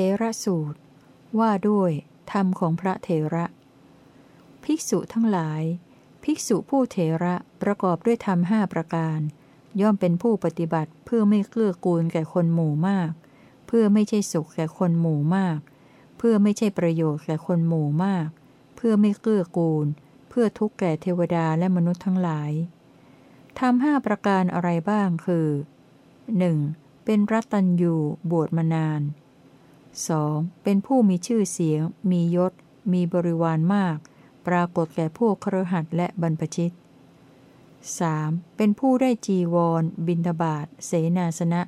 เทระสูตร ว่าด้วยธรรมของพระเทระ ภิกษุทั้งหลาย ภิกษุผู้เทระประกอบด้วยธรรมห้าประการ ย่อมเป็นผู้ปฏิบัติเพื่อไม่เกื้อกูลแก่คนหมู่มาก เพื่อไม่ใช่สุขแก่คนหมู่มาก เพื่อไม่ใช่ประโยชน์แก่คนหมู่มาก เพื่อไม่เกื้อกูล เพื่อทุกข์แก่เทวดาและมนุษย์ทั้งหลายทำห้าประการอะไรบ้างคือ 1. เป็นรัตัญยูบวชมานาน 2. เป็นผู้มีชื่อเสียง มียศ มีบริวารมาก ปรากฏแก่พวกครหัสและบรรพชิต 3. เป็นผู้ได้จีวร บินทบาท เสนาสนะ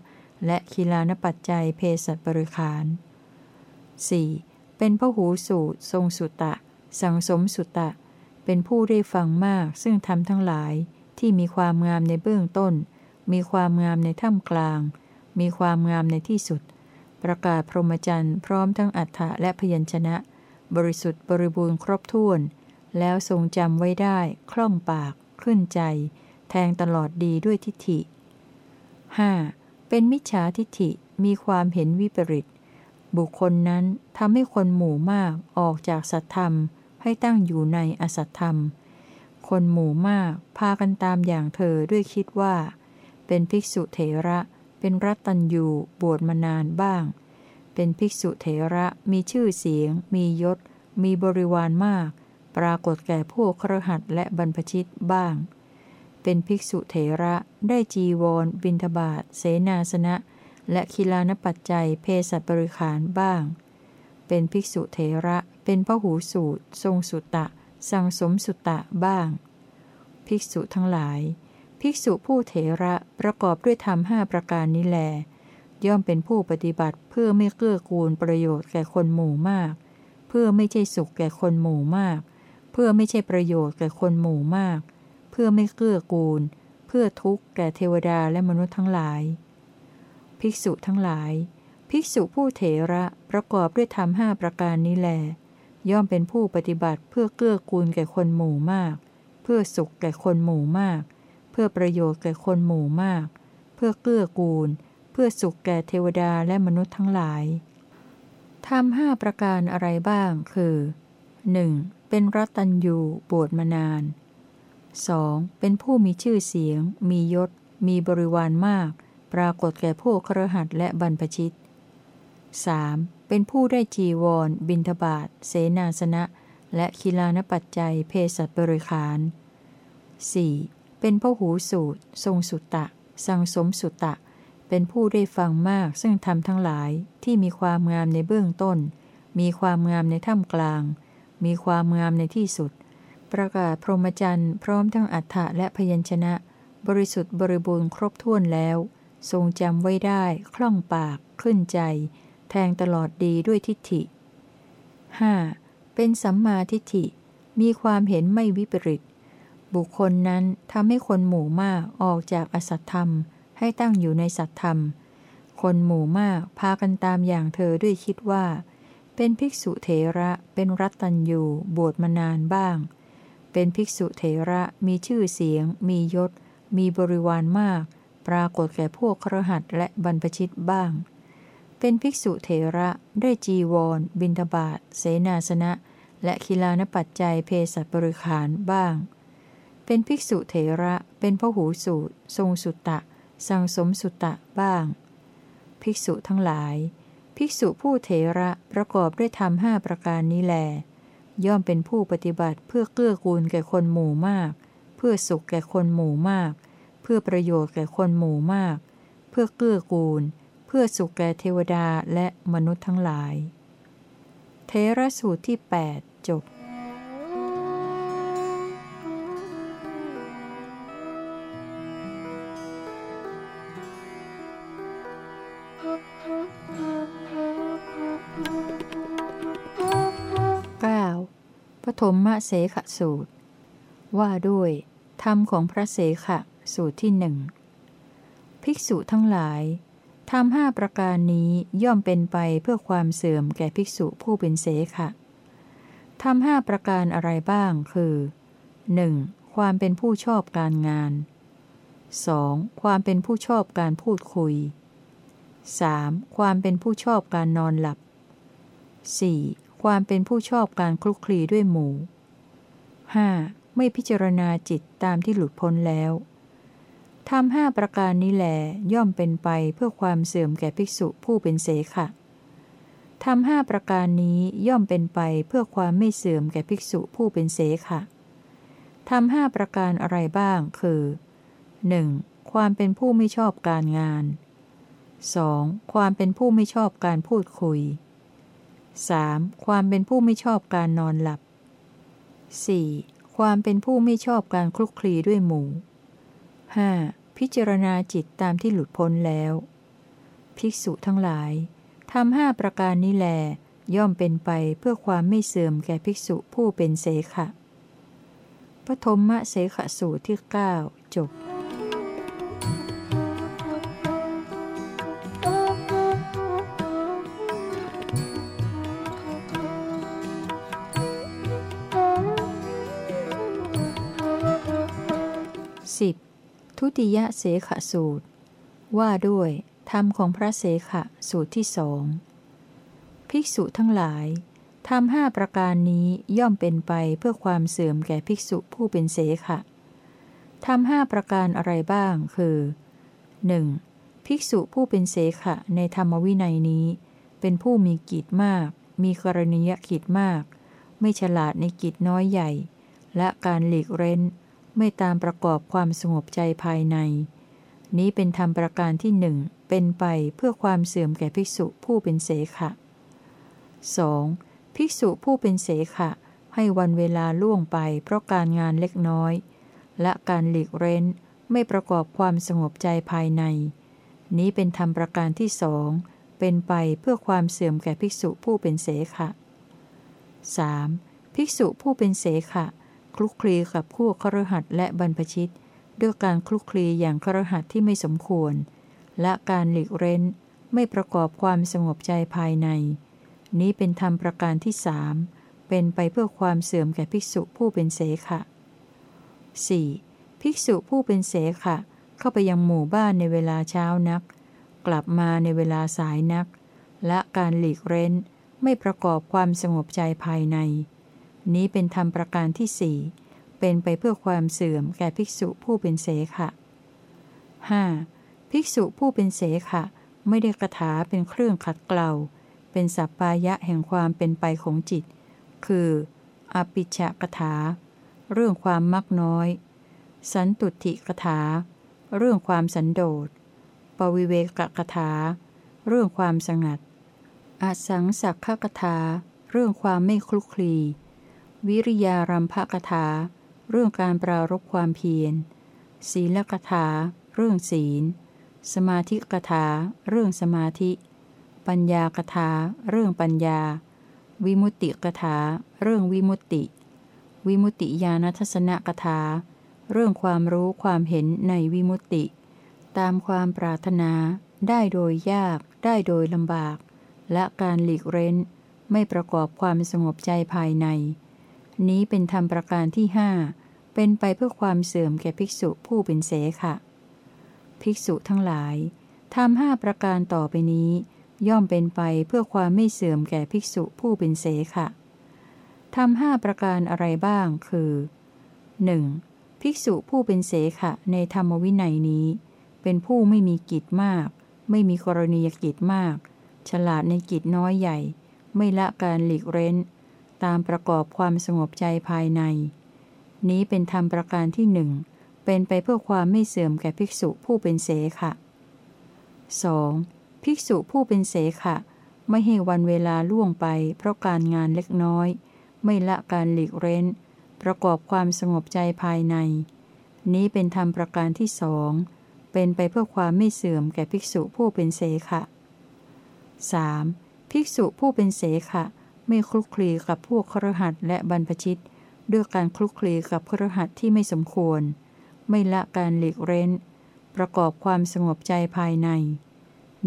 และคีลานปัจจัยเพศบริขาร 4. เป็นพระหูสูตร ทรงสุตะ สังสมสุตะ เป็นผู้ได้ฟังมากซึ่งทำทั้งหลายที่มีความงามในเบื้องต้น มีความงามในท่ามกลาง มีความงามในที่สุด ประกาศพรหมจรรย์พร้อมทั้งอัฏฐะและพยัญชนะ บริสุทธิ์บริบูรณ์ครบถ้วน แล้วทรงจำไว้ได้ คล่องปาก ขึ้นใจ แทงตลอดดีด้วยทิฏฐิ 5. เป็นมิจฉาทิฏฐิมีความเห็นวิปริต บุคคลนั้นทำให้คนหมู่มากออกจากสัตธรรม ให้ตั้งอยู่ในอสัตธรรม คนหมู่มากพากันตามอย่างเธอด้วยคิดว่า เป็นภิกษุเถระเเป็นรัตัญยูบวชมานานบ้าง เป็นภิกษุเถระมีชื่อเสียง มียศ มีบริวารมาก ปรากฏแก่พวกครหัสและบรรพชิตบ้าง เป็นภิกษุเถระได้จีวร บินทบาทเสนาสนะ และคิลานปัจจัยเพศบริขารบ้าง เป็นภิกษุเถระเป็นพระหูสูตร ทรงสุตตะ สังสมสุตตะบ้าง ภิกษุทั้งหลาย ภิกษุผู้เถระประกอบด้วยธรรมห้าประการนี้แล ย่อมเป็นผู้ปฏิบัติเพื่อไม่เกื้อกูลประโยชน์แก่คนหมู่มาก เพื่อไม่ใช่สุขแก่คนหมู่มาก เพื่อไม่ใช่ประโยชน์แก่คนหมู่มาก เพื่อไม่เกื้อกูล เพื่อทุกข์แก่เทวดาและมนุษย์ทั้งหลาย ภิกษุทั้งหลาย ภิกษุผู้เถระประกอบด้วยธรรมห้าประการนี้แล ย่อมเป็นผู้ปฏิบัติเพื่อเกื้อกูลแก่คนหมู่มาก เพื่อสุขแก่คนหมู่มาก เพื่อประโยชน์แก่คนหมู่มาก เพื่อเกื้อกูล เพื่อสุขแก่เทวดาและมนุษย์ทั้งหลายทำห้าประการอะไรบ้าง คือ 1. เป็นรัตัญยูบวชมานาน 2. เป็นผู้มีชื่อเสียง มียศ มีบริวารมาก ปรากฏแก่พวกครหัสและบรรพชิต 3. เป็นผู้ได้จีวร บินทบาทเสนาสนะ และคิลานปัจจัย เพศสัตบริขาร 4. เป็นพหูสูตร ทรงสุตตะ สังสมสุตตะ เป็นผู้ได้ฟังมากซึ่งทำทั้งหลายที่มีความงามในเบื้องต้น มีความงามในท่ามกลาง มีความงามในที่สุด ประกาศพรหมจรรย์พร้อมทั้งอัฏฐะและพยัญชนะ บริสุทธิ์บริบูรณ์ครบถ้วนแล้ว ทรงจำไว้ได้คล่องปาก ขึ้นใจ แทงตลอดดีด้วยทิฏฐิ 5. เป็นสัมมาทิฏฐิ มีความเห็นไม่วิปริต บุคคลนั้นทำให้คนหมู่มากออกจากอสัตธรรม ให้ตั้งอยู่ในสัตธรรม คนหมู่มากพากันตามอย่างเธอด้วยคิดว่า เป็นภิกษุเถระเป็นรัตตัญยูบวชมานานบ้าง เป็นภิกษุเถระมีชื่อเสียง มียศ มีบริวารมาก ปรากฏแก่พวกครหัสและบรรพชิตบ้าง เป็นภิกษุเถระได้จีวร บินทบาทเสนาสนะ และคิลานปัจจัยเพศบริขารบ้าง เป็นภิกษุเถระ เป็นพหูสูตร ทรงสุตตะ สังสมสุตตะบ้าง ภิกษุทั้งหลาย ภิกษุผู้เถระประกอบด้วยธรรมห้าประการนี้แล ย่อมเป็นผู้ปฏิบัติเพื่อเกื้อกูลแก่คนหมู่มาก เพื่อสุขแก่คนหมู่มาก เพื่อประโยชน์แก่คนหมู่มาก เพื่อเกื้อกูล เพื่อสุขแก่เทวดาและมนุษย์ทั้งหลาย เทระสูตรที่ 8 จบ ฐมมะเสขสูตร ว่าด้วยธรรมของพระเสขะสูตรที่หนึ่งภิกษุทั้งหลายทำห้าประการนี้ย่อมเป็นไปเพื่อความเสื่อมแก่ภิกษุผู้เป็นเสขะทำห้าประการอะไรบ้างคือ 1. ความเป็นผู้ชอบการงาน 2. ความเป็นผู้ชอบการพูดคุย 3. ความเป็นผู้ชอบการนอนหลับ 4. ความเป็นผู้ชอบการคลุกคลีด้วยหมู่ 5. ไม่พิจารณาจิตตามที่หลุดพ้นแล้วทำห้าประการนี้แหลย่อมเป็นไปเพื่อความเสื่อมแก่ภิกษุผู้เป็นเสขะทำห้าประการนี้ย่อมเป็นไปเพื่อความไม่เสื่อมแก่ภิกษุผู้เป็นเสขะทำห้าประการอะไรบ้างคือ 1. ความเป็นผู้ไม่ชอบการงาน 2. ความเป็นผู้ไม่ชอบการพูดคุย 3. ความเป็นผู้ไม่ชอบการนอนหลับ 4. ความเป็นผู้ไม่ชอบการคลุกคลีด้วยหมู่ 5. พิจารณาจิตตามที่หลุดพ้นแล้ว ภิกษุทั้งหลายทำห้าประการนี้แล ย่อมเป็นไปเพื่อความไม่เสื่อมแก่ภิกษุผู้เป็นเสขะปฐมมะเสขสูตรที่ 9 จบ ทุติยเสขสูตร ว่าด้วยธรรมของพระเสขะสูตรที่สองภิกษุทั้งหลายทำห้าประการนี้ย่อมเป็นไปเพื่อความเสื่อมแก่ภิกษุผู้เป็นเสขะทำห้าประการอะไรบ้าง คือ 1. ภิกษุผู้เป็นเสขะในธรรมวินัยนี้ เป็นผู้มีกิจมาก มีกรณียกิจมาก ไม่ฉลาดในกิจน้อยใหญ่ และการหลีกเร้น ไม่ตามประกอบความสงบใจภายใน นี้เป็นธรรมประการที่หนึ่งเป็นไปเพื่อความเสื่อมแก่ภิกษุผู้เป็นเสขะ 2. ภิกษุผู้เป็นเสขะ ให้วันเวลาล่วงไปเพราะการงานเล็กน้อย และการหลีกเร้นไม่ประกอบความสงบใจภายใน นี้เป็นธรรมประการที่สองเป็นไปเพื่อความเสื่อมแก่ภิกษุผู้เป็นเสขะ 3. ภิกษุผู้เป็นเสขะ คลุกคลีกับคู่ครหัสและบรรพชิต ด้วยการคลุกคลีอย่างครหัสที่ไม่สมควร และการหลีกเร้นไม่ประกอบความสงบใจภายใน นี้เป็นธรรมประการที่สามเป็นไปเพื่อความเสื่อมแก่ภิกษุผู้เป็นเสขะ 4. ภิกษุผู้เป็นเสขะ เข้าไปยังหมู่บ้านในเวลาเช้านัก กลับมาในเวลาสายนัก และการหลีกเร้นไม่ประกอบความสงบใจภายใน นี้เป็นธรรมประการที่สี่เป็นไปเพื่อความเสื่อมแก่ภิกษุผู้เป็นเสขะ 5. ภิกษุผู้เป็นเสขะ ไม่ได้กระถาเป็นเครื่องขัดเกลา เป็นสัปปายะแห่งความเป็นไปของจิต คือ อปิชะกถา เรื่องความมักน้อย สันตุติกถา เรื่องความสันโดษ ปวิเวกกถา เรื่องความสงัด อสังสักขกถา เรื่องความไม่คลุกคลี วิริยารัมภกถา เรื่องการปรารบความเพียร ศีลกถา เรื่องศีล สมาธิกถา เรื่องสมาธิ ปัญญากถา เรื่องปัญญา วิมุตติกถา เรื่องวิมุตติ วิมุตติญาณทัศนกถา เรื่องความรู้ความเห็นในวิมุตติ ตามความปรารถนา ได้โดยยาก ได้โดยลำบาก และการหลีกเร้น ไม่ประกอบความสงบใจภายใน นี้เป็นธรรมประการที่ห้าเป็นไปเพื่อความเสื่อมแก่ภิกษุผู้เป็นเสขะ ภิกษุทั้งหลายทำห้าประการต่อไปนี้ ย่อมเป็นไปเพื่อความไม่เสื่อมแก่ภิกษุผู้เป็นเสขะทำห้าประการอะไรบ้างคือ 1. ภิกษุผู้เป็นเสขะในธรรมวินัยนี้ เป็นผู้ไม่มีกิจมาก ไม่มีกรณียกิจมาก ฉลาดในกิจน้อยใหญ่ ไม่ละการหลีกเร้น ตามประกอบความสงบใจภายใน นี้เป็นธรรมประการที่หนึ่ง เป็นไปเพื่อความไม่เสื่อมแก่ภิกษุผู้เป็นเสขะ 2. ภิกษุผู้เป็นเสขะ ไม่ให้วันเวลาล่วงไป เพราะการงานเล็กน้อย ไม่ละการหลีกเร้น ประกอบความสงบใจภายใน นี้เป็นธรรมประการที่สองเป็นไปเพื่อความไม่เสื่อมแก่ภิกษุผู้เป็นเสขะ 3. ภิกษุผู้เป็นเสขะ ไม่คลุกคลีกับพวกครหัสและบรรพชิต ด้วยการคลุกคลีกับครหัสที่ไม่สมควร ไม่ละการหลีกเร้น ประกอบความสงบใจภายใน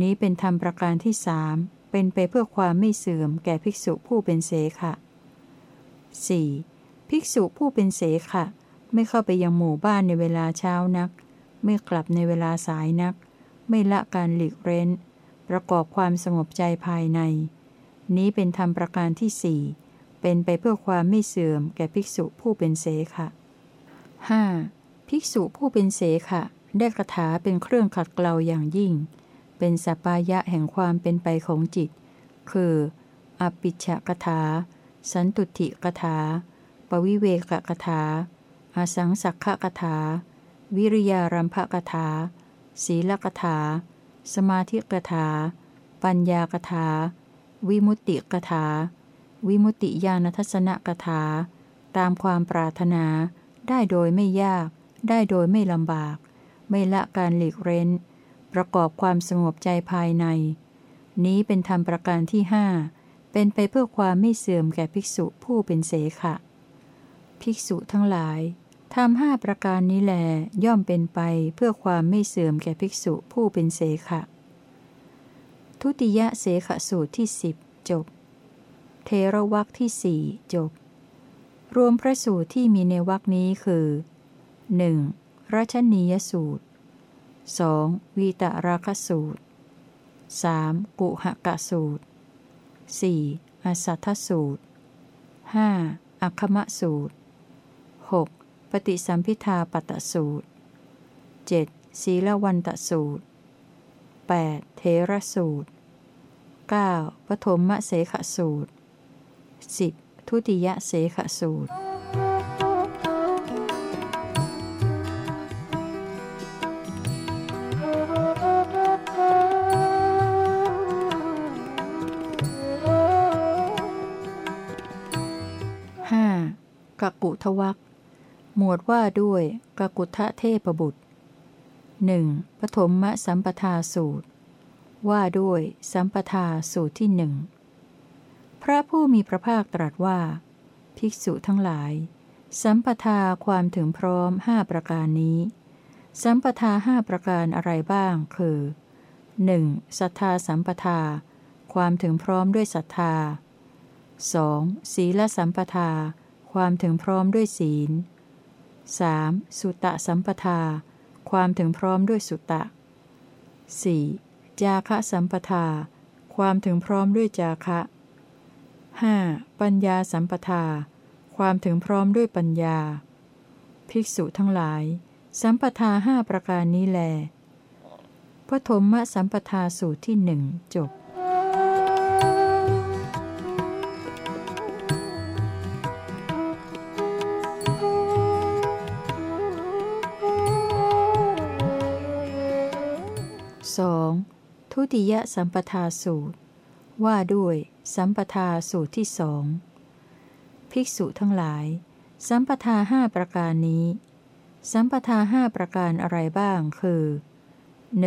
นี้เป็นธรรมประการที่สามเป็นไปเพื่อความไม่เสื่อมแก่ภิกษุผู้เป็นเสขะ 4. ภิกษุผู้เป็นเสขะ ไม่เข้าไปยังหมู่บ้านในเวลาเช้านัก ไม่กลับในเวลาสายนัก ไม่ละการหลีกเร้นปประกอบความสงบใจภายใน นี้เป็นธรรมประการที่สี่เป็นไปเพื่อความไม่เสื่อมแก่ภิกษุผู้เป็นเสขะ 5. ภิกษุผู้เป็นเสขะ ได้คาถาเป็นเครื่องขัดเกลาอย่างยิ่ง เป็นสปายะแห่งความเป็นไปของจิต คืออปิชกถา สันตุติกถา ปวิเวกกถา อาสังสักขกถา วิริยารัมภกถา ศีลกถา สมาธิกถา ปัญญากถา วิมุตติกถา วิมุตติญาณทัศนกถา ตามความปรารถนา ได้โดยไม่ยาก ได้โดยไม่ลำบาก ไม่ละการหลีกเร้น ประกอบความสงบใจภายใน นี้เป็นธรรมประการที่ห้าเป็นไปเพื่อความไม่เสื่อมแก่ภิกษุผู้เป็นเสขะ ภิกษุทั้งหลายทำห้าประการนี้แลย่อมเป็นไปเพื่อความไม่เสื่อมแก่ภิกษุผู้เป็นเสขะ ทุติยเสขสูตรที่สิบจบ เทระวักที่สี่จบ รวมพระสูตรที่มีในวักนี้คือ 1. รัชนียสูตร 2. วีตราคสูตร 3. กุหกะสูตร 4. อสัทธสูตร 5. อัคคมะสูตร 6. ปฏิสัมพิทาปตตสูตร 7. ศีลวันตสูตร 8. เทระสูตร 9. ปฐมมเสขสูตร 10. ทุติยเสขสูตร 5. กกุทวักหมวดว่าด้วยกกุทะเทพบุตรหนึ่งปฐมมสัมปทาสูตร ว่าด้วยสัมปทาสูตรที่หนึ่งพระผู้มีพระภาคตรัสว่า ภิกษุทั้งหลาย สัมปทาความถึงพร้อมห้าประการนี้ สัมปทาห้าประการอะไรบ้างคือ 1. ศรัทธาสัมปทา ความถึงพร้อมด้วยศรัทธา 2. ศีลสัมปทา ความถึงพร้อมด้วยศีล 3. สุตตะสัมปทา ความถึงพร้อมด้วยสุตะ 4. จาคะสัมปทา ความถึงพร้อมด้วยจาคะ 5. ปัญญาสัมปทา ความถึงพร้อมด้วยปัญญา ภิกษุทั้งหลาย สัมปทาห้าประการนี้แล พระธมมสัมปทาสูตรที่หนึ่งจบ ทุติยสัมปทาสูตร ว่าด้วย สัมปทาสูตรที่สองภิกษุทั้งหลาย สัมปทาห้าประการนี้ สัมปทาห้าประการอะไรบ้างคือ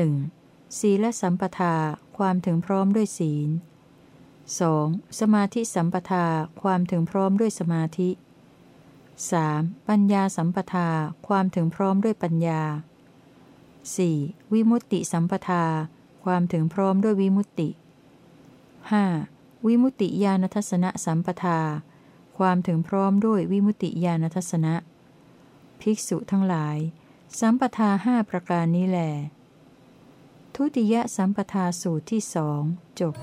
1. ศีลสัมปทาความถึงพร้อมด้วยศีล 2. สมาธิสัมปทาความถึงพร้อมด้วยสมาธิ 3. ปัญญาสัมปทาความถึงพร้อมด้วยปัญญา 4. วิมุตติสัมปทา ความถึงพร้อมด้วยวิมุตติ 5. วิมุตติญาณทัศนะสัมปทา ความถึงพร้อมด้วยวิมุตติญาณทัศนะ ภิกษุทั้งหลาย สัมปทาห้าประการนี้แหลทุติยสัมปทาสูตรที่สองจบ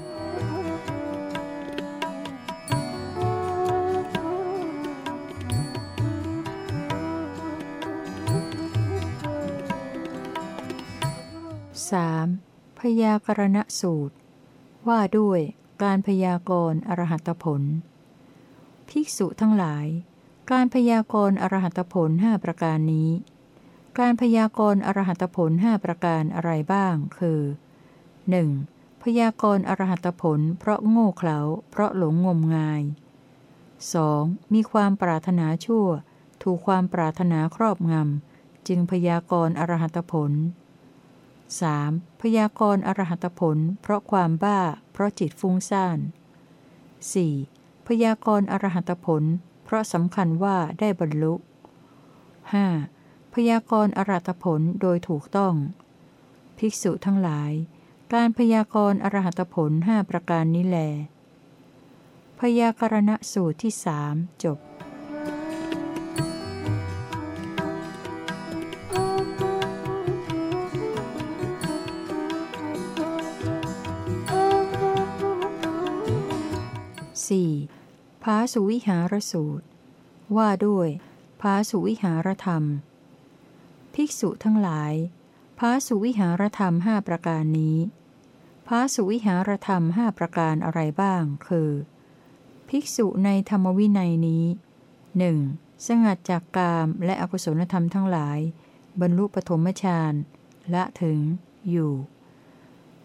3. พยากรณสูตร ว่าด้วยการพยากรณ์อรหัตผล ภิกษุทั้งหลาย การพยากรณ์อรหัตผลห้าประการนี้ การพยากรณ์อรหัตผลห้าประการอะไรบ้าง คือ 1. พยากรณ์อรหัตผล เพราะโง่เขลาเพราะหลงงมงาย 2. มีความปรารถนาชั่ว ถูกความปรารถนาครอบงำ จึงพยากรณ์อรหัตผล 3. พยากรณ์อรหัตผล เพราะความบ้า เพราะจิตฟุ้งซ่าน 4. พยากรณ์อรหัตผล เพราะสำคัญว่าได้บรรลุ 5. พยากรณ์อรหัตผลโดยถูกต้อง ภิกษุทั้งหลาย การพยากรณ์อรหัตผลห้าประการนี้แล พยากรณสูตรที่สามจบ 4. ภาสุวิหารสูตร ว่าด้วยภาสุวิหารธรรม ภิกษุทั้งหลายภาสุวิหารธรรมห้าประการนี้ภาสุวิหารธรรมห้าประการอะไรบ้าง คือ ภิกษุในธรรมวินัยนี้หนึ่งสงัดจากกามและอกุศลธรรมทั้งหลาย บรรลุปฐมฌานละถึงอยู่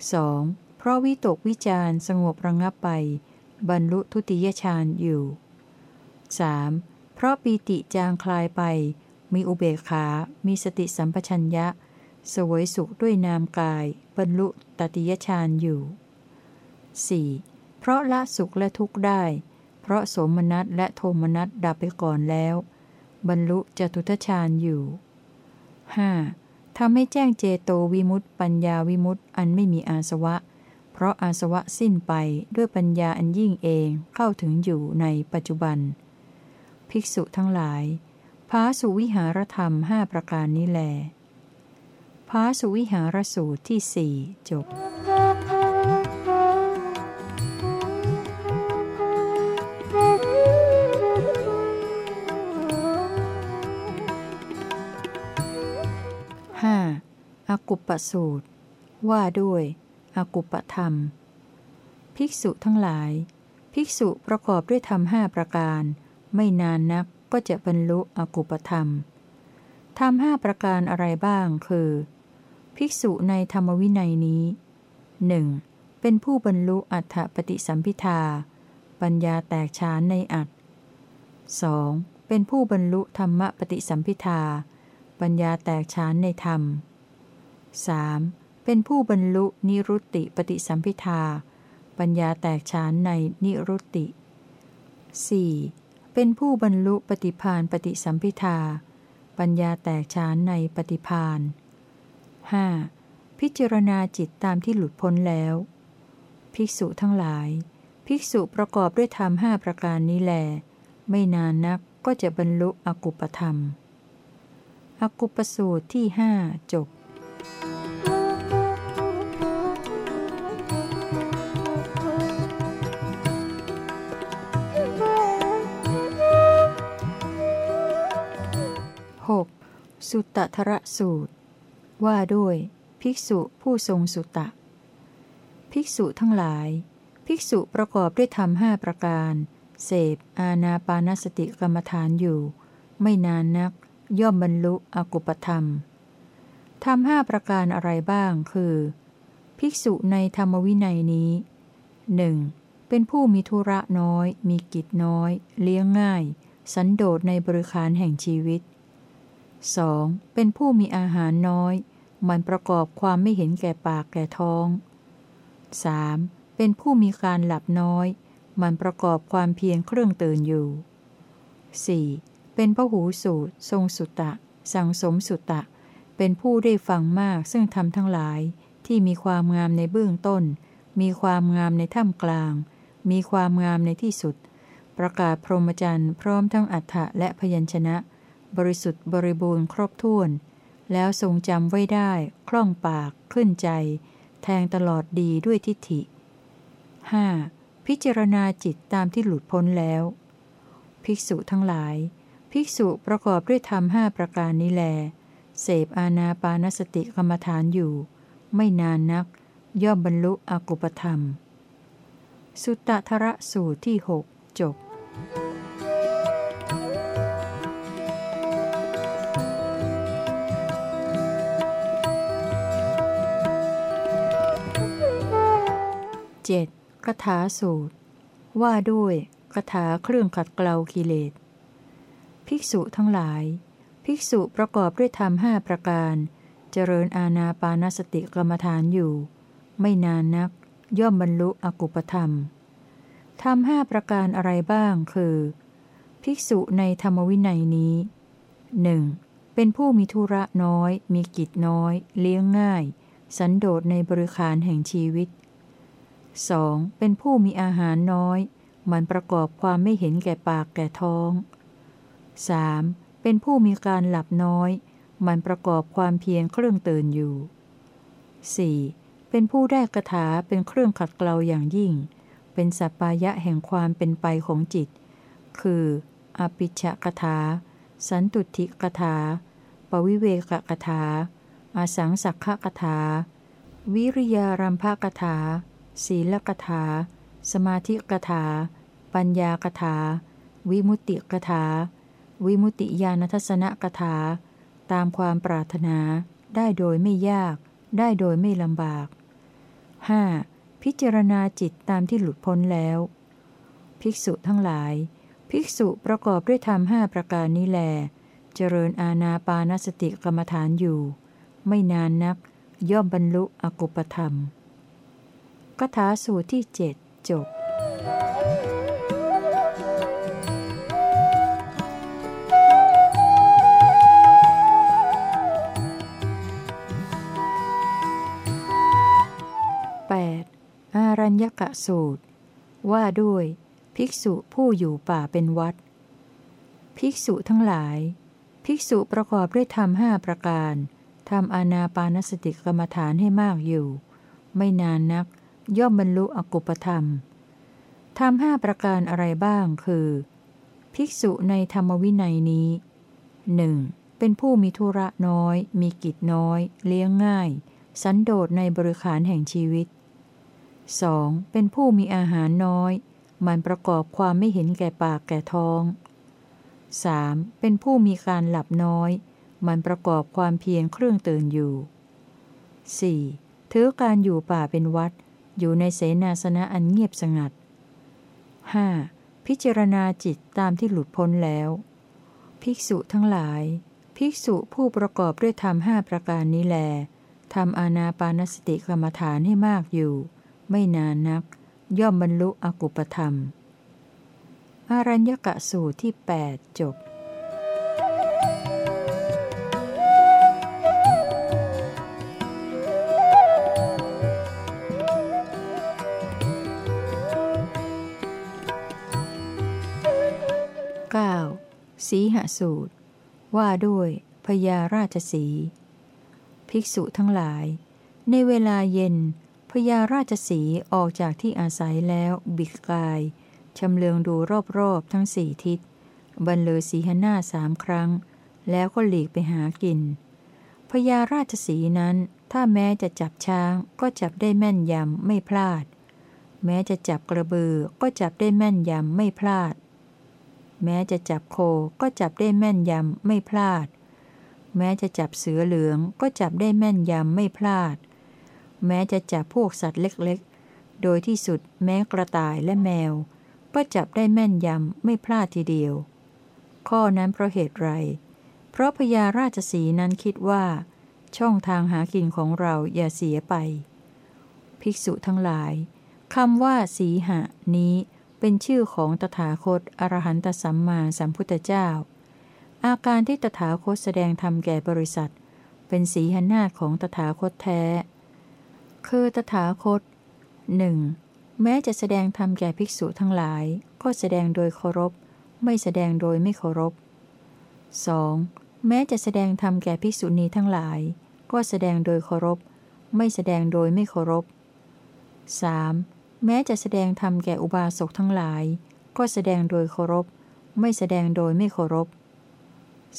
2. เพราะวิตกวิจารสงบระงงับไป บรรลุทุติยฌานอยู่ 3. เพราะปีติจางคลายไป มีอุเบกขา มีสติสัมปชัญญะ สวยสุขด้วยนามกาย บรรลุตติยฌานอยู่ 4. เพราะละสุขและทุกข์ได้ เพราะสมนัสและโทมนัสดับไปก่อนแล้ว บรรลุจตุทชาญอยู่ 5. ทำให้แจ้งเจโตวิมุตต์ปัญญาวิมุตต์อันไม่มีอาสวะ เพราะอาสวะสิ้นไปด้วยปัญญาอันยิ่งเองเข้าถึงอยู่ในปัจจุบัน ภิกษุทั้งหลายพาสุวิหารธรรมห้าประการนี้แลพาสุวิหารสูตรที่สี่จบ 5. อกุปปสูตร ว่าด้วย อกุปธรรม ภิกษุทั้งหลาย ภิกษุประกอบด้วยธรรมห้าประการ ไม่นานนักก็จะบรรลุอกุปธรรมธรรมห้าประการอะไรบ้างคือ ภิกษุในธรรมวินัยนี้หนึ่งเป็นผู้บรรลุอัฏฐปฏิสัมพิทา ปัญญาแตกฉานในอัต 2. เป็นผู้บรรลุธรรมปฏิสัมพิทา ปัญญาแตกฉานในธรรม 3. เป็นผู้บรรลุนิรุตติปฏิสัมพิทา ปัญญาแตกฉานในนิรุตติ 4. เป็นผู้บรรลุปฏิพานปฏิสัมพิทา ปัญญาแตกฉานในปฏิพาน 5. พิจารณาจิตตามที่หลุดพ้นแล้ว ภิกษุทั้งหลาย ภิกษุประกอบด้วยธรรมห้าประการนี้แล ไม่นานนักก็จะบรรลุอกุปธรรม อกุปสูตรที่หจบ สุตตทระสูตร ว่าด้วย ภิกษุผู้ทรงสุตตะ ภิกษุทั้งหลาย ภิกษุประกอบด้วยธรรมห้าประการ เสพอาณาปานสติกรรมฐานอยู่ ไม่นานนัก ย่อมบรรลุอกุปธรรมทำห้าประการอะไรบ้างคือ ภิกษุในธรรมวินัยนี้หนึ่งเป็นผู้มีธุระน้อย มีกิจน้อย เลี้ยงง่าย สันโดษในบริขารแห่งชีวิต 2. เป็นผู้มีอาหารน้อย มันประกอบความไม่เห็นแก่ปากแก่ท้อง 3. เป็นผู้มีการหลับน้อย มันประกอบความเพียรเครื่องตื่นอยู่ 4. เป็นพระหูสูตร ทรงสุตะ สังสมสุตตะเป็นผู้ได้ฟังมากซึ่งทำทั้งหลายที่มีความงามในเบื้องต้น มีความงามในท่ามกลาง มีความงามในที่สุด ประกาศพรหมจรรย์พร้อมทั้งอัฏฐะและพยัญชนะ บริสุทธิ์บริบูรณ์ครบถ้วน แล้วทรงจำไว้ได้ คล่องปาก ขึ้นใจ แทงตลอดดีด้วยทิฏฐิ 5. พิจารณาจิตตามที่หลุดพ้นแล้ว ภิกษุทั้งหลาย ภิกษุประกอบด้วยธรรมห้าประการนี้แล เสพอาณาปานสติกรรมฐานอยู่ ไม่นานนัก ย่อมบรรลุอกุปธรรม สุตตะทะสูตรที่หกจบ 7. คาถาสูตร ว่าด้วยคาถาเครื่องขัดเกลากิเลส ภิกษุทั้งหลาย ภิกษุประกอบด้วยธรรมห้าประการ เจริญอาณาปานสติกรรมฐานอยู่ ไม่นานนัก ย่อมบรรลุอกุปธรรมธรรมห้าประการอะไรบ้างคือ ภิกษุในธรรมวินัยนี้ 1. เป็นผู้มีธุระน้อย มีกิจน้อย เลี้ยงง่าย สันโดษในบริขารแห่งชีวิต 2. เป็นผู้มีอาหารน้อย มันประกอบความไม่เห็นแก่ปากแก่ท้อง 3. เป็นผู้มีการหลับน้อย มันประกอบความเพียรเครื่องตื่นอยู่ 4. เป็นผู้ได้กระถาเป็นเครื่องขัดเกลาอย่างยิ่ง เป็นสัปปายะแห่งความเป็นไปของจิต คืออภิชกถา สันตุทิกถา ปวิเวกกถาอาสังสักขกถา วิริยารัมภกถา ศีลกถา สมาธิกถา ปัญญากถา วิมุตติกถา วิมุตติญาณทัศนกถา ตามความปรารถนา ได้โดยไม่ยาก ได้โดยไม่ลำบาก 5. พิจารณาจิตตามที่หลุดพ้นแล้ว ภิกษุทั้งหลาย ภิกษุประกอบด้วยธรรมห้าประการนี้แล เจริญอาณาปานสติกรรมฐานอยู่ ไม่นานนัก ย่อมบรรลุอกุปธรรม กถาสูตรที่เจ็ดจบ 8. อารัญญกะสูตร ว่าด้วย ภิกษุผู้อยู่ป่าเป็นวัด ภิกษุทั้งหลาย ภิกษุประกอบด้วยธรรมห้าประการทำอานาปานสติกรรมฐานให้มากอยู่ ไม่นานนัก ย่อมบรรลุอกุปธรรมทำห้าประการอะไรบ้างคือ ภิกษุในธรรมวินัยนี้หนึ่งเป็นผู้มีธุระน้อย มีกิจน้อย เลี้ยงง่าย สันโดษในบริขารแห่งชีวิต 2. เป็นผู้มีอาหารน้อย มันประกอบความไม่เห็นแก่ปากแก่ท้อง 3. เป็นผู้มีการหลับน้อย มันประกอบความเพียรเครื่องตื่นอยู่ 4. ถือการอยู่ป่าเป็นวัด อยู่ในเสนาสนะอันเงียบสงัด 5. พิจารณาจิตตามที่หลุดพ้นแล้ว ภิกษุทั้งหลาย ภิกษุผู้ประกอบด้วยธรรมห้าประการนี้แลทำอานาปานสติกรรมฐานให้มากอยู่ ไม่นานนัก ย่อมบรรลุอกุปธรรม อารัญญกะสูตรที่ 8 จบ 9. สีหสูตร ว่าด้วยพญาราชสี ภิกษุทั้งหลาย ในเวลาเย็นพญาราชสีออกจากที่อาศัยแล้วบิกกายชำเลืองดูรอบๆทั้งสี่ทิศ บรรเลอสีหน้าสามครั้ง แล้วก็หลีกไปหากินพญาราชสีนั้น ถ้าแม้จะจับช้างก็จับได้แม่นยำไม่พลาด แม้จะจับกระบือก็จับได้แม่นยำไม่พลาด แม้จะจับโคก็จับได้แม่นยำไม่พลาด แม้จะจับเสือเหลืองก็จับได้แม่นยำไม่พลาด แม้จะจับพวกสัตว์เล็กๆ โดยที่สุดแม้กระต่ายและแมว ก็จับได้แม่นยำไม่พลาดทีเดียว ข้อนั้นเพราะเหตุไร เพราะพญาราชสีนั้นคิดว่า ช่องทางหากินของเราอย่าเสียไป ภิกษุทั้งหลายคำว่าสีหะนี้ เป็นชื่อของตถาคตอรหันตสัมมาสัมพุทธเจ้า อาการที่ตถาคตแสดงธรรมแก่บริษัท เป็นสีหนาฏของตถาคตแท้ คือตถาคตหนึ่งแม้จะแสดงธรรมแก่ภิกษุทั้งหลาย ก็แสดงโดยเคารพ ไม่แสดงโดยไม่เคารพ 2. แม้จะแสดงธรรมแก่ภิกษุณีทั้งหลาย ก็แสดงโดยเคารพ ไม่แสดงโดยไม่เคารพ 3. แม้จะแสดงธรรมแก่อุบาสกทั้งหลาย ก็แสดงโดยเคารพ ไม่แสดงโดยไม่เคารพ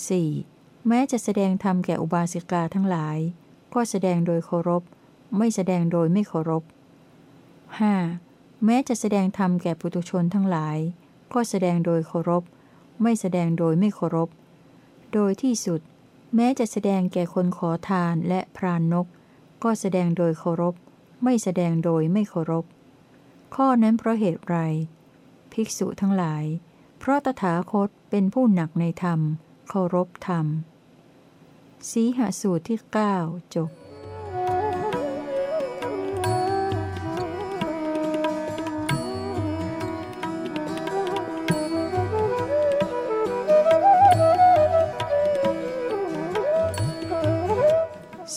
4. แม้จะแสดงธรรมแก่อุบาสิกาทั้งหลาย ก็แสดงโดยเคารพ ไม่แสดงโดยไม่เคารพ 5. แม้จะแสดงธรรมแก่ปุตุชนทั้งหลาย ก็แสดงโดยเคารพ ไม่แสดงโดยไม่เคารพ โดยที่สุด แม้จะแสดงแก่คนขอทานและพรานนก ก็แสดงโดยเคารพ ไม่แสดงโดยไม่เคารพ ข้อนั้นเพราะเหตุไร ภิกษุทั้งหลาย เพราะตถาคตเป็นผู้หนักในธรรม เคารพธรรม สีหสูตรที่ 9 จบ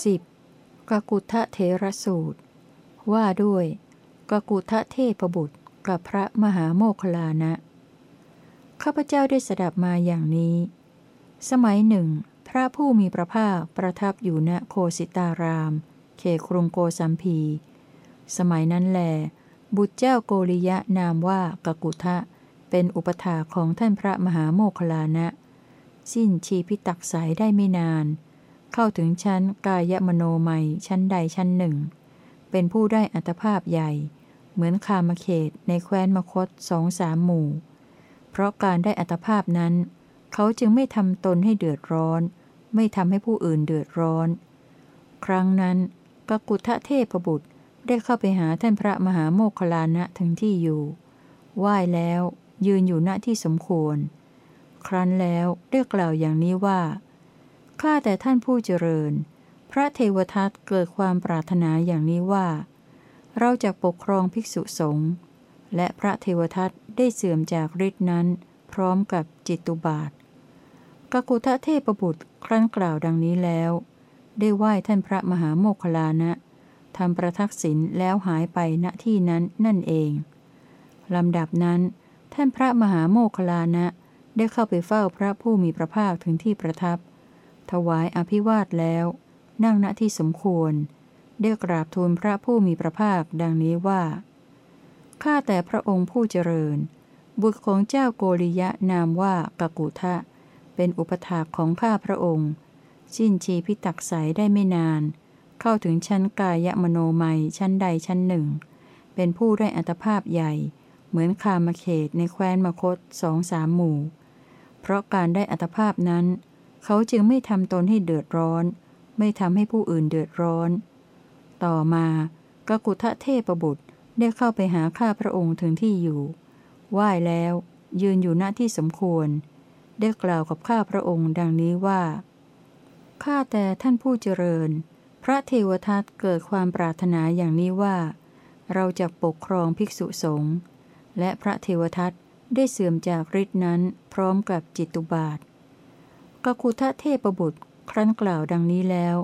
10. กกุทะเทระสูตร ว่าด้วย กกุทะเทพบุตรกับพระมหาโมคลานะ ข้าพเจ้าได้สดับมาอย่างนี้ สมัยหนึ่ง พระผู้มีพระภาคประทับอยู่ณโคสิตาราม เขครุงโกสัมพี สมัยนั้นแล บุตรเจ้าโกริยะนามว่ากกุทะ เป็นอุปถาของท่านพระมหาโมคลานะ สิ้นชีพิตักสายได้ไม่นาน เข้าถึงชั้นกายมโนมัยชั้นใดชั้นหนึ่ง เป็นผู้ได้อัตภาพใหญ่ เหมือนคามเขตในแคว้นมคตสองสามหมู่ เพราะการได้อัตภาพนั้น เขาจึงไม่ทำตนให้เดือดร้อน ไม่ทำให้ผู้อื่นเดือดร้อน ครั้งนั้นกกุทะเทพบุตรได้เข้าไปหาท่านพระมหาโมคคลานะถึงที่อยู่ไหว้แล้วยืนอยู่ณที่สมควร ครั้นแล้วได้กล่าวอย่างนี้ว่า ข้าแต่ท่านผู้เจริญ พระเทวทัตเกิดความปรารถนาอย่างนี้ว่า เราจะปกครองภิกษุสงฆ์และพระเทวทัตได้เสื่อมจากฤทธินั้น พร้อมกับจิตตุบาทกกุทะเทพบุตรครั้นกล่าวดังนี้แล้ว ได้ไหว้ท่านพระมหาโมคคลานะทำประทักษิณแล้วหายไปณที่นั้นนั่นเองลำดับนั้น ท่านพระมหาโมคลานะได้เข้าไปเฝ้าพระผู้มีพระภาคถึงที่ประทับ ถวายอภิวาทแล้ว นั่งณที่สมควร ได้กราบทูลพระผู้มีพระภาคดังนี้ว่า ข้าแต่พระองค์ผู้เจริญ บุตรของเจ้าโกริยะนามว่ากกุทะ เป็นอุปถากของข้าพระองค์ สิ้นชีพิตักใสได้ไม่นาน เข้าถึงชั้นกายมโนมัยชั้นใดชั้นหนึ่ง เป็นผู้ได้อัตภาพใหญ่ เหมือนคามเขตในแคว้นมคตสองสามหมู่ เพราะการได้อัตภาพนั้น เขาจึงไม่ทำตนให้เดือดร้อน ไม่ทำให้ผู้อื่นเดือดร้อน ต่อมากกุทะเทพบุตรได้เข้าไปหาข้าพระองค์ถึงที่อยู่ ไหว้แล้ว ยืนอยู่หน้าที่สมควร ได้กล่าวกับข้าพระองค์ดังนี้ว่า ข้าแต่ท่านผู้เจริญ พระเทวทัตเกิดความปรารถนาอย่างนี้ว่า เราจะปกครองภิกษุสงฆ์และพระเทวทัตได้เสื่อมจากฤทธินั้นพร้อมกับจิตตุบาทกคุทะเทพบุตรครั้นกล่าวดังนี้แล้ว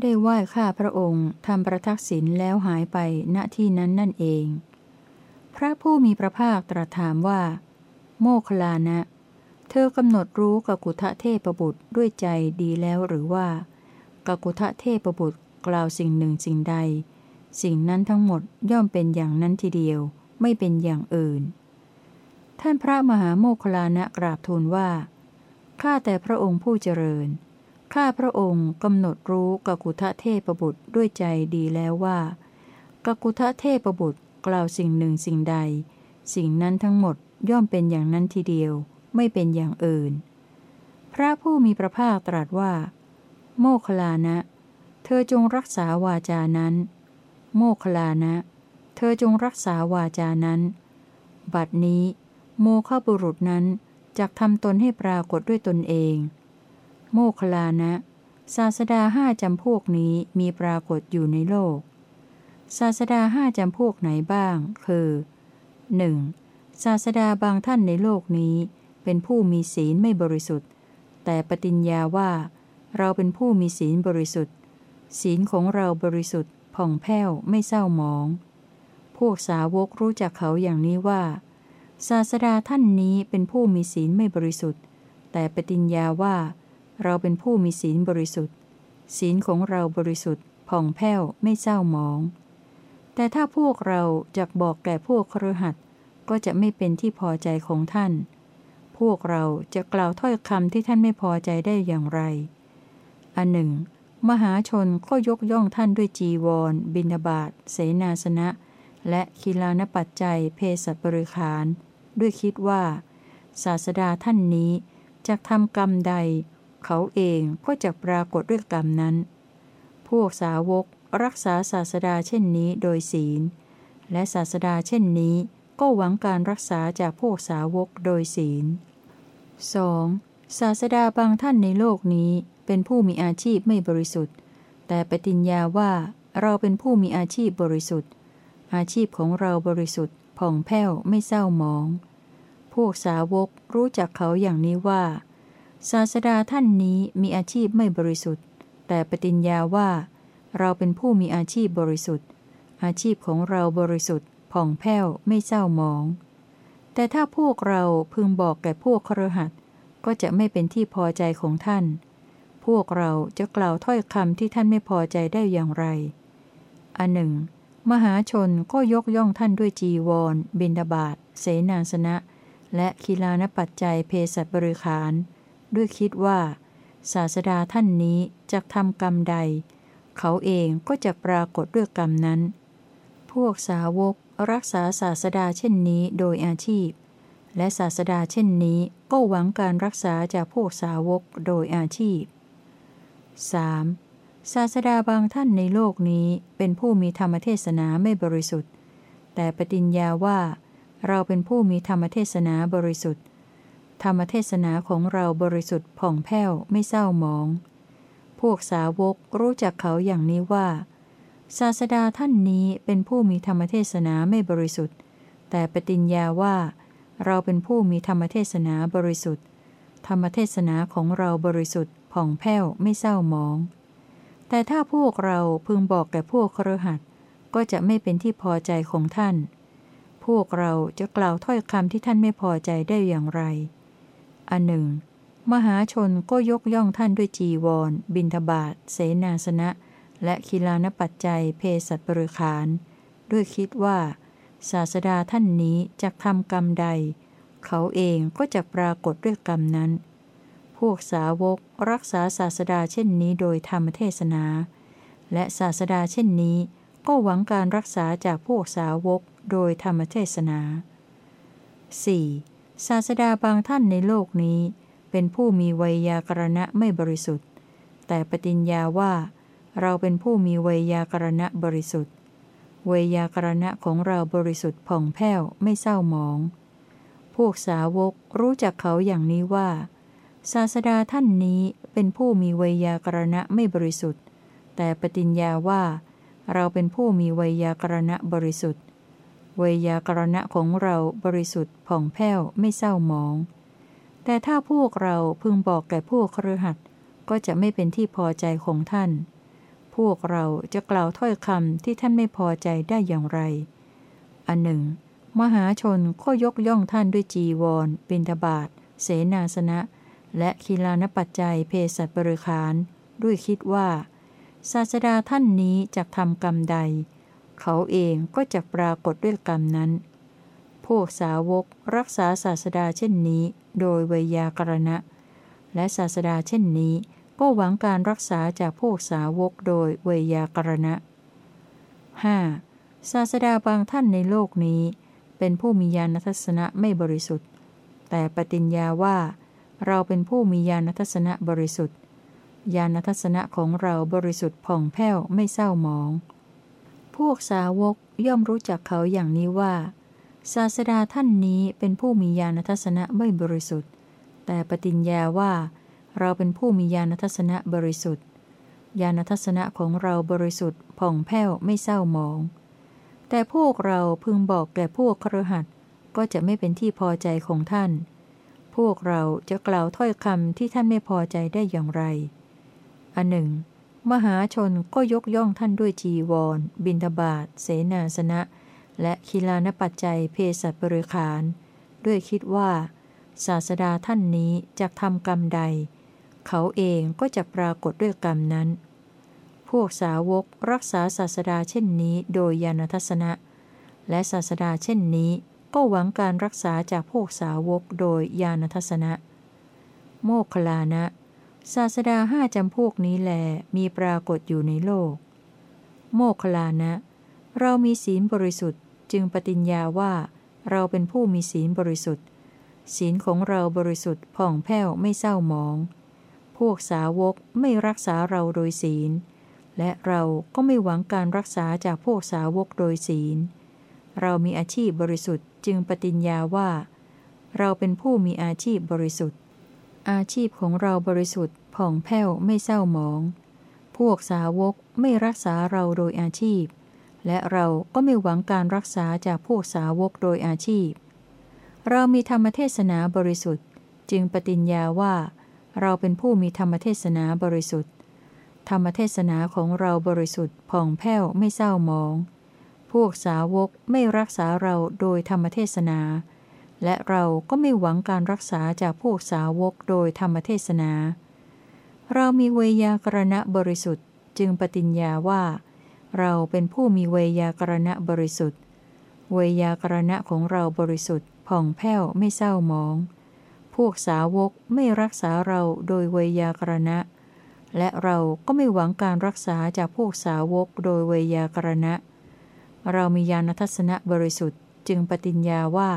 ได้ไหว้ข้าพระองค์ทำประทักษิณแล้วหายไปณที่นั้นนั่นเอง พระผู้มีพระภาคตรัสถามว่า โมคลานะ เธอกำหนดรู้กกุทะเทพบุตรด้วยใจดีแล้วหรือว่ากกุทะเทพบุตรกล่าวสิ่งหนึ่งสิ่งใด สิ่งนั้นทั้งหมดย่อมเป็นอย่างนั้นทีเดียว ไม่เป็นอย่างอื่น ท่านพระมหาโมคลานะกราบทูลว่าข้าแต่พระองค์ผู้เจริญ ข้าพระองค์กำหนดรู้กกุทะเทพบุตรด้วยใจดีแล้วว่ากกุทะเทพบุตรกล่าวสิ่งหนึ่งสิ่งใด สิ่งนั้นทั้งหมดย่อมเป็นอย่างนั้นทีเดียว ไม่เป็นอย่างอื่น พระผู้มีพระภาคตรัสว่า โมคลานะ เธอจงรักษาวาจานั้น โมคลานะ เธอจงรักษาวาจานั้น บัดนี้ โมฆะบุรุษนั้นจักทำตนให้ปรากฏด้วยตนเอง โมคลานะ ศาสดาห้าจำพวกนี้มีปรากฏอยู่ในโลก ศาสดาห้าจำพวกไหนบ้าง คือ 1. ศาสดาบางท่านในโลกนี้ เป็นผู้มีศีลไม่บริสุทธิ์ แต่ปฏิญญาว่า เราเป็นผู้มีศีลบริสุทธิ์ ศีลของเราบริสุทธิ์ผ่องแผ้วไม่เศร้าหมอง พวกสาวกรู้จักเขาอย่างนี้ว่า ศาสดาท่านนี้เป็นผู้มีศีลไม่บริสุทธิ์ แต่ปฏิญญาว่า เราเป็นผู้มีศีลบริสุทธิ์ ศีลของเราบริสุทธิ์ผ่องแผ้วไม่เศร้าหมอง แต่ถ้าพวกเราจะบอกแก่พวกครหัดก็จะไม่เป็นที่พอใจของท่าน พวกเราจะกล่าวถ้อยคำที่ท่านไม่พอใจได้อย่างไร อันหนึ่ง มหาชนก็ยกย่องท่านด้วยจีวร บินาบาตเสนาสนะ และคีลานปัจจัยเพศบริขาร ด้วยคิดว่า ศาสดาท่านนี้จะทำกรรมใด เขาเองก็จะปรากฏด้วยกรรมนั้น พวกสาวกรักษาศาสดาเช่นนี้โดยศีล และศาสดาเช่นนี้ก็หวังการรักษาจากพวกสาวกโดยศีล 2. ศาสดาบางท่านในโลกนี้เป็นผู้มีอาชีพไม่บริสุทธิ์ แต่ปฏิญญาว่าเราเป็นผู้มีอาชีพบริสุทธิ์ อาชีพของเราบริสุทธิ์ผ่องแผ้วไม่เศร้าหมอง พวกสาวกรู้จักเขาอย่างนี้ว่า ศาสดาท่านนี้มีอาชีพไม่บริสุทธิ์ แต่ปฏิญญาว่า เราเป็นผู้มีอาชีพบริสุทธิ์ อาชีพของเราบริสุทธิ์ผ่องแผ้วไม่เศร้าหมอง แต่ถ้าพวกเราพึงบอกแก่พวกครหัสก็จะไม่เป็นที่พอใจของท่าน พวกเราจะกล่าวถ้อยคำที่ท่านไม่พอใจได้อย่างไร อันหนึ่ง มหาชนก็ยกย่องท่านด้วยจีวร บินดาบาตเสนาสนะ และคีลานปัจจัยเพศบริขาร ด้วยคิดว่า ศาสดาท่านนี้จะทำกรรมใด เขาเองก็จะปรากฏด้วยกรรมนั้น พวกสาวกรักษาศาสดาเช่นนี้โดยอาชีพ และศาสดาเช่นนี้ก็หวังการรักษาจากพวกสาวกโดยอาชีพ 3. ศาสดาบางท่านในโลกนี้เป็นผู้มีธรรมเทศนาไม่บริสุทธิ์ แต่ปฏิญญาว่า เราเป็นผู้มีธรรมเทศนาบริสุทธิ์ ธรรมเทศนาของเราบริสุทธิ์ผ่องแผ้วไม่เศร้าหมอง พวกสาวกรู้จักเขาอย่างนี้ว่า ศาสดาท่านนี้เป็นผู้มีธรรมเทศนาไม่บริสุทธิ์ แต่ปฏิญญาว่า เราเป็นผู้มีธรรมเทศนาบริสุทธิ์ ธรรมเทศนาของเราบริสุทธิ์ผ่องแผ้วไม่เศร้าหมอง แต่ถ้าพวกเราพึงบอกแก่พวกครหัสก็จะไม่เป็นที่พอใจของท่าน พวกเราจะกล่าวถ้อยคำที่ท่านไม่พอใจได้อย่างไร อันหนึ่ง มหาชนก็ยกย่องท่านด้วยจีวร บินทบาทเสนาสนะ และคีลานปัจจัยเพศัตบริขาร ด้วยคิดว่า ศาสดาท่านนี้จะทำกรรมใด เขาเองก็จะปรากฏด้วยกรรมนั้น พวกสาวกรักษาศาสดาเช่นนี้โดยธรรมเทศนา และศาสดาเช่นนี้ก็หวังการรักษาจากพวกสาวกโดยธรรมเทศนา 4. ศาสดาบางท่านในโลกนี้ เป็นผู้มีวัยากรณะไม่บริสุทธิ์ แต่ปฏิญญาว่า เราเป็นผู้มีวัยากรณะบริสุทธิ์วัยยากรณะของเราบริสุทธิ์ผ่องแผ้วไม่เศร้าหมอง พวกสาวกรู้จักเขาอย่างนี้ว่า ศาสดาท่านนี้เป็นผู้มีวัยากรณะไม่บริสุทธิ์ แต่ปฏิญญาว่า เราเป็นผู้มีวัยากรณะบริสุทธิ์ วัยากรณะของเราบริสุทธิ์ผ่องแผ้วไม่เศร้าหมอง แต่ถ้าพวกเราพึงบอกแก่พวกครหัสก็จะไม่เป็นที่พอใจของท่าน พวกเราจะกล่าวถ้อยคำที่ท่านไม่พอใจได้อย่างไร อันหนึ่ง มหาชนก็ยกย่องท่านด้วยจีวร ปินทบาท เสนาสนะ และคีลานปัจจัยเพศสัตบริขาร ด้วยคิดว่า ศาสดาท่านนี้จะทำกรรมใด เขาเองก็จะปรากฏด้วยกรรมนั้น พวกสาวกรักษาศาสดาเช่นนี้ โดยวยากรณะ และศาสดาเช่นนี้ก็หวังการรักษาจากพวกสาวกโดยวยากรณะ 5. ศาสดาบางท่านในโลกนี้ เป็นผู้มีญาณทัศนะไม่บริสุทธิ์ แต่ปฏิญญาว่า เราเป็นผู้มีญาณทัศนะบริสุทธิ์ ญาณทัศนะของเราบริสุทธิ์ผ่องแผ้วไม่เศร้าหมอง พวกสาวกย่อมรู้จักเขาอย่างนี้ว่า ศาสดาท่านนี้เป็นผู้มีญาณทัศนะไม่บริสุทธิ์ แต่ปฏิญญาว่า เราเป็นผู้มีญาณทัศนะบริสุทธิ์ ญาณทัศนะของเราบริสุทธิ์ผ่องแผ้วไม่เศร้าหมอง แต่พวกเราพึงบอกแก่พวกครหัสก็จะไม่เป็นที่พอใจของท่าน พวกเราจะกล่าวถ้อยคำที่ท่านไม่พอใจได้อย่างไร อันหนึ่ง มหาชนก็ยกย่องท่านด้วยจีวร บินทบาทเสนาสนะ และคิลานปัจจัยเพศบริขาร ด้วยคิดว่า ศาสดาท่านนี้จะทำกรรมใด เขาเองก็จะปรากฏด้วยกรรมนั้น พวกสาวกรักษาศาสดาเช่นนี้โดยยานทัศนะ และศาสดาเช่นนี้ก็หวังการรักษาจากพวกสาวกโดยญาณทัศนะ โมคลานะ ศาสดาห้าจำพวกนี้แลมีปรากฏอยู่ในโลก โมคคลานะ เรามีศีลบริสุทธิ์ จึงปฏิญญาว่า เราเป็นผู้มีศีลบริสุทธิ์ ศีลของเราบริสุทธิ์ผ่องแผ้วไม่เศร้าหมอง พวกสาวกไม่รักษาเราโดยศีล และเราก็ไม่หวังการรักษาจากพวกสาวกโดยศีล เรามีอาชีพบริสุทธิ์จึงปฏิญญาว่า เราเป็นผู้มีอาชีพบริสุทธิ์ อาชีพของเราบริสุทธิ์ผ่องแผ้วไม่เศร้าหมอง พวกสาวกไม่รักษาเราโดยอาชีพ และเราก็ไม่หวังการรักษาจากพวกสาวกโดยอาชีพ เรามีธรรมเทศนาบริสุทธิ์ จึงปฏิญญาว่า เราเป็นผู้มีธรรมเทศนาบริสุทธิ์ ธรรมเทศนาของเราบริสุทธิ์ผ่องแผ้วไม่เศร้าหมอง พวกสาวกไม่รักษาเราโดยธรรมเทศนา และเราก็ไม่หวังการรักษาจากพวกสาวกโดยธรรมเทศนา เรามีเวยากรณะบริสุทธิ์ จึงปฏิญญาว่า เราเป็นผู้มีเวยากรณะบริสุทธิ์ เวยากรณะของเราบริสุทธิ์ผ่องแผ้วไม่เศร้าหมอง พวกสาวกไม่รักษาเราโดยเวยากรณะ และเราก็ไม่หวังการรักษาจากพวกสาวกโดยเวยากรณะ เรามีญาณทัศนะบริสุทธิ์จึงปฏิญญาว่า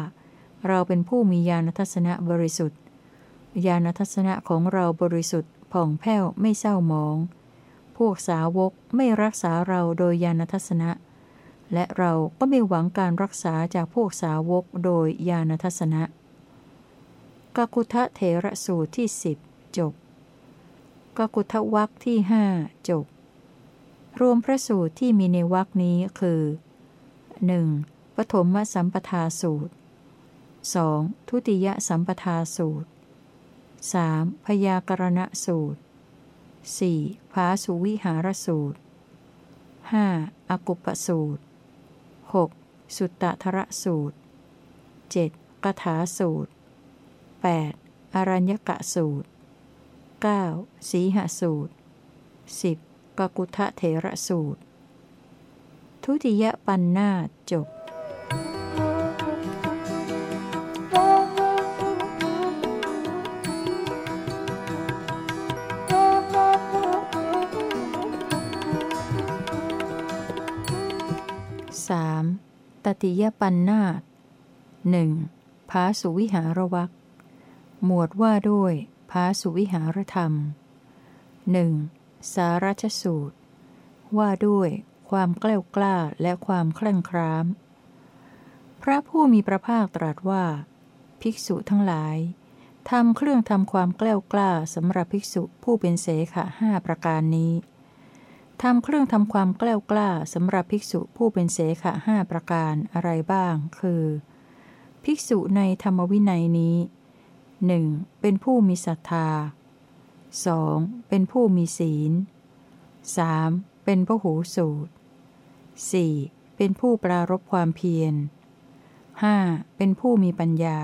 เราเป็นผู้มีญาณทัศนะบริสุทธิ์ ญาณทัศนะของเราบริสุทธิ์ ผ่องแผ้วไม่เศร้าหมอง พวกสาวกไม่รักษาเราโดยญาณทัศนะ และเราก็ไม่หวังการรักษาจากพวกสาวกโดยญาณทัศนะกกุทะเถระสูตรที่สิบจบกกุทวักที่หจบ รวมพระสูตรที่มีในวักนี้คือ 1. ปฐมสัมปทาสูตร 2. ทุติยสัมปทาสูตร 3. พยากรณสูตร 4. ภาสุวิหารสูตร 5. อกุปสูตร 6. สุตตะทระสูตร 7. กถาสูตร 8. อรัญญกะสูตร 9. สีหสูตร 10. กกุทะเถระสูตร ทุติยปันนาจบ ติยปันนาตหนึ่งพาสุวิหารวักหมวดว่าด้วยพาสุวิหารธรรมหนึ่งสารัชสูตร ว่าด้วยความกล้ากล้าและความคลั่งคราม พระผู้มีพระภาคตรัสว่า ภิกษุทั้งหลายทำเครื่องทำความกล้ากล้าสำหรับภิกษุผู้เป็นเสขะห้าประการนี้ ทำเครื่องทำความกล้ากล้าสำหรับภิกษุผู้เป็นเสขะห้าประการอะไรบ้าง คือ ภิกษุในธรรมวินัยนี้หนึ่งเป็นผู้มีศรัทธา 2. เป็นผู้มีศีล 3. เป็นพหูสูตร 4. เป็นผู้ปรารบความเพียร 5. เป็นผู้มีปัญญา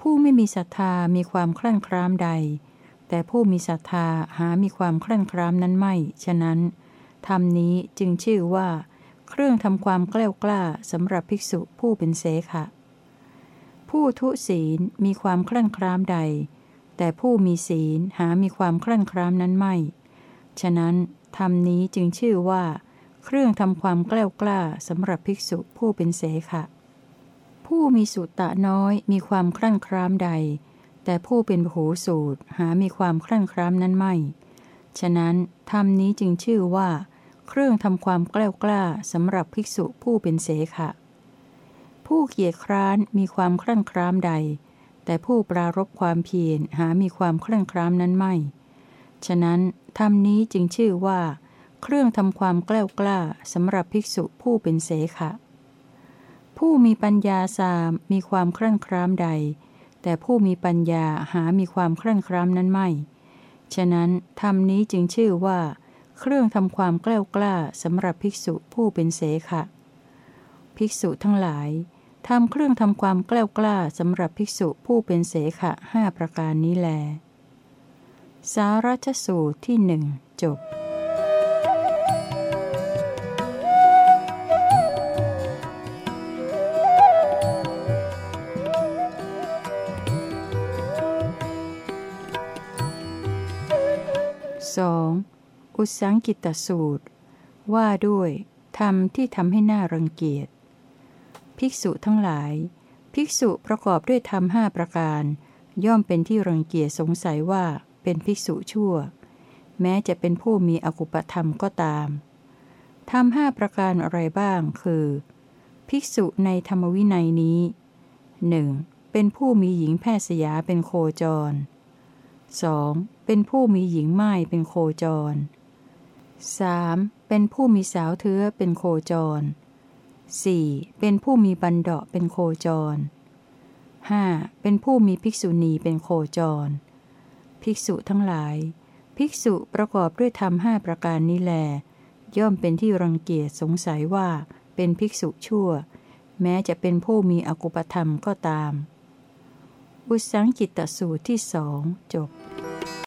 ผู้ไม่มีศรัทธามีความคลั่นคล้ามใด แต่ผู้มีศรัทธาหามีความคลั่นคล้ามนั้นไม่ ฉะนั้นธรรมนี้จึงชื่อว่า เครื่องทำความกล้ากล้าสำหรับภิกษุผู้เป็นเสขะ ผู้ทุศีลมีความคลั่นคล้ามใด แต่ผู้มีศีลหามีความคลั่นคล้ามนั้นไม่ ฉะนั้นธรรมนี้จึงชื่อว่า เครื่องทำความกล้ากล้าสำหรับภิกษุผู้เป็นเสขะ ผู้มีสุตตะน้อยมีความคลั่นคล้ามใด แต่ผู้เป็นโหสูตรหามีความคลั่นคล้ามนั้นไม่ ฉะนั้นธรรมนี้จึงชื่อว่า เครื่องทำความกล้ากล้าสำหรับภิกษุผู้เป็นเสขะ ผู้เกียจคร้านมีความคลั่งครามใด แต่ผู้ปรารบความเพียรหามีความคลั่งครามนั้นไม่ ฉะนั้นธรรมนี้จึงชื่อว่า เครื่องทำความกล้ากล้าสำหรับภิกษุผู้เป็นเสขะ ผู้มีปัญญาสามมีความคลั่งครามใด แต่ผู้มีปัญญาหามีความเคลั่งครามนั้นไม่ ฉะนั้นธรรมนี้จึงชื่อว่า เครื่องทำความกล้ากล้าสำหรับภิกษุผู้เป็นเสขะ ภิกษุทั้งหลายทำเครื่องทำความกล้ากล้าสำหรับภิกษุผู้เป็นเสขะห้าประการนี้แล สารัชสูตรที่หนึ่งจบ อุสังกิตสูตร ว่าด้วยธรรมที่ทำให้หน่ารังเกียจ ภิกษุทั้งหลาย ภิกษุประกอบด้วยธรรมห้าประการ ย่อมเป็นที่รังเกียจสงสัยว่าเป็นภิกษุชั่ว แม้จะเป็นผู้มีอกุปธรรมก็ตามธรรมห้าประการอะไรบ้างคือ ภิกษุในธรรมวินัยนี้หนึ่งเป็นผู้มีหญิงแพทย์สยาเป็นโคจร 2. เป็นผู้มีหญิงไม้เป็นโคจร 3. เป็นผู้มีสาวเทือเป็นโคจร 4. เป็นผู้มีบันเดาะเป็นโคจร 5. เป็นผู้มีภิกษุณีเป็นโคจร ภิกษุทั้งหลาย ภิกษุประกอบด้วยธรรมห้าประการนี้แล ย่อมเป็นที่รังเกียจสงสัยว่าเป็นภิกษุชั่ว แม้จะเป็นผู้มีอกุปธรรมก็ตาม อุสังกิตสูตรที่สองจบ